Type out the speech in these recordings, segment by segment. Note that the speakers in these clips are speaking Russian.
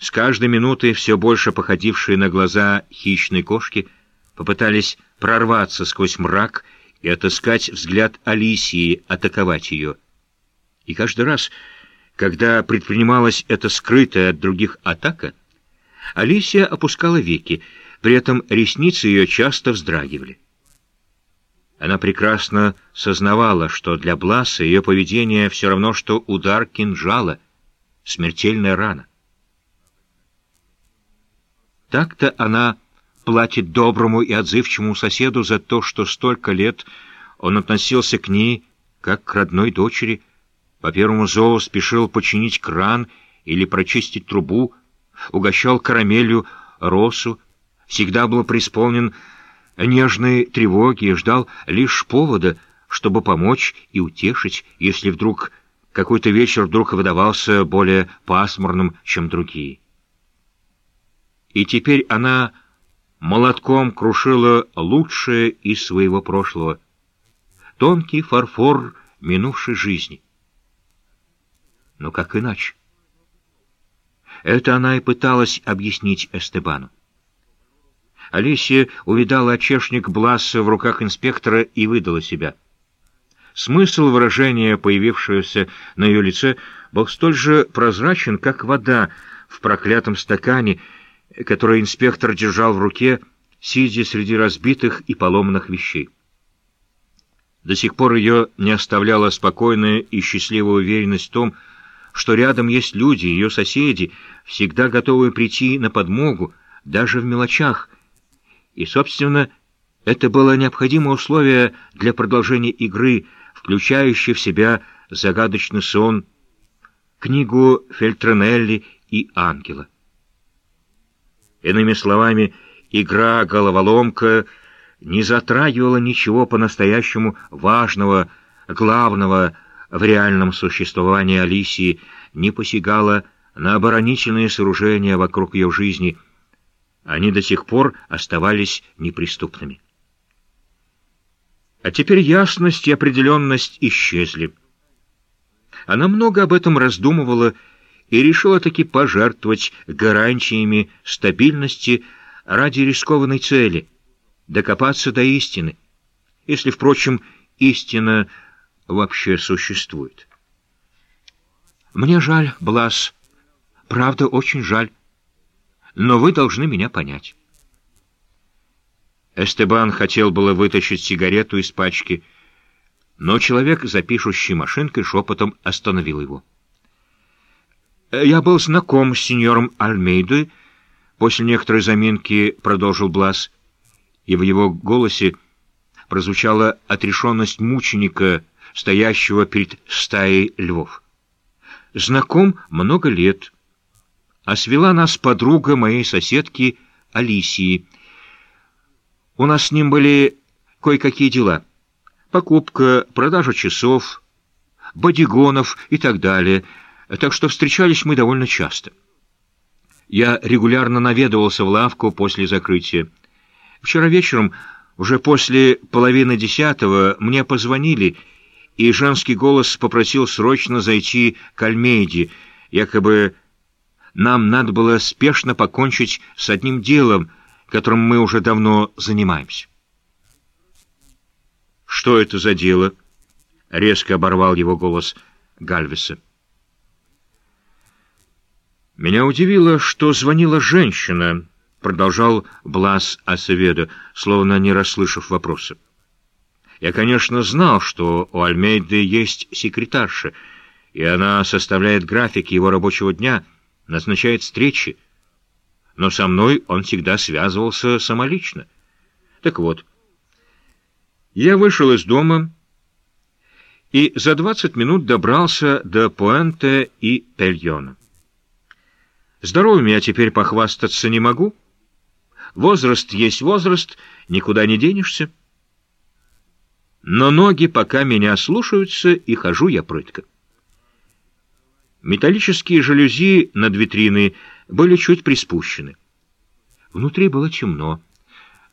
С каждой минутой все больше походившие на глаза хищной кошки попытались прорваться сквозь мрак и отыскать взгляд Алисии, атаковать ее. И каждый раз, когда предпринималась эта скрытая от других атака, Алисия опускала веки, при этом ресницы ее часто вздрагивали. Она прекрасно сознавала, что для Бласа ее поведение все равно, что удар кинжала, смертельная рана. Так-то она платит доброму и отзывчивому соседу за то, что столько лет он относился к ней, как к родной дочери, по первому зову спешил починить кран или прочистить трубу, угощал карамелью росу, всегда был преисполнен нежной тревоги и ждал лишь повода, чтобы помочь и утешить, если вдруг какой-то вечер вдруг выдавался более пасмурным, чем другие. И теперь она молотком крушила лучшее из своего прошлого. Тонкий фарфор минувшей жизни. Но как иначе? Это она и пыталась объяснить Эстебану. Алисия увидала очешник Бласса в руках инспектора и выдала себя. Смысл выражения, появившегося на ее лице, был столь же прозрачен, как вода в проклятом стакане, которое инспектор держал в руке, сидя среди разбитых и поломанных вещей. До сих пор ее не оставляла спокойная и счастливая уверенность в том, что рядом есть люди, ее соседи, всегда готовые прийти на подмогу, даже в мелочах. И, собственно, это было необходимое условие для продолжения игры, включающей в себя загадочный сон, книгу Фельтронелли и Ангела. Иными словами, игра-головоломка не затрагивала ничего по-настоящему важного, главного в реальном существовании Алисии, не посягала на оборонительные сооружения вокруг ее жизни. Они до сих пор оставались неприступными. А теперь ясность и определенность исчезли. Она много об этом раздумывала и решила таки пожертвовать гарантиями стабильности ради рискованной цели — докопаться до истины, если, впрочем, истина вообще существует. Мне жаль, Блас, правда, очень жаль, но вы должны меня понять. Эстебан хотел было вытащить сигарету из пачки, но человек, запишущий машинкой, шепотом остановил его. «Я был знаком с сеньором Альмейдой», — после некоторой заминки продолжил Блас, и в его голосе прозвучала отрешенность мученика, стоящего перед стаей львов. «Знаком много лет, а свела нас подруга моей соседки Алисии. У нас с ним были кое-какие дела. Покупка, продажа часов, бодигонов и так далее — так что встречались мы довольно часто. Я регулярно наведывался в лавку после закрытия. Вчера вечером, уже после половины десятого, мне позвонили, и женский голос попросил срочно зайти к Альмейде, якобы нам надо было спешно покончить с одним делом, которым мы уже давно занимаемся. «Что это за дело?» — резко оборвал его голос Гальвеса. «Меня удивило, что звонила женщина», — продолжал Блас Асеведо, словно не расслышав вопроса. «Я, конечно, знал, что у Альмейды есть секретарша, и она составляет график его рабочего дня, назначает встречи, но со мной он всегда связывался самолично. Так вот, я вышел из дома и за двадцать минут добрался до Пуэнте и Пельона. Здоровьем я теперь похвастаться не могу. Возраст есть возраст, никуда не денешься. Но ноги пока меня слушаются, и хожу я прытко. Металлические жалюзи над витриной были чуть приспущены. Внутри было темно.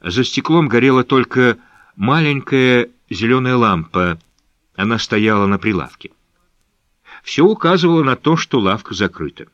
За стеклом горела только маленькая зеленая лампа. Она стояла на прилавке. Все указывало на то, что лавка закрыта.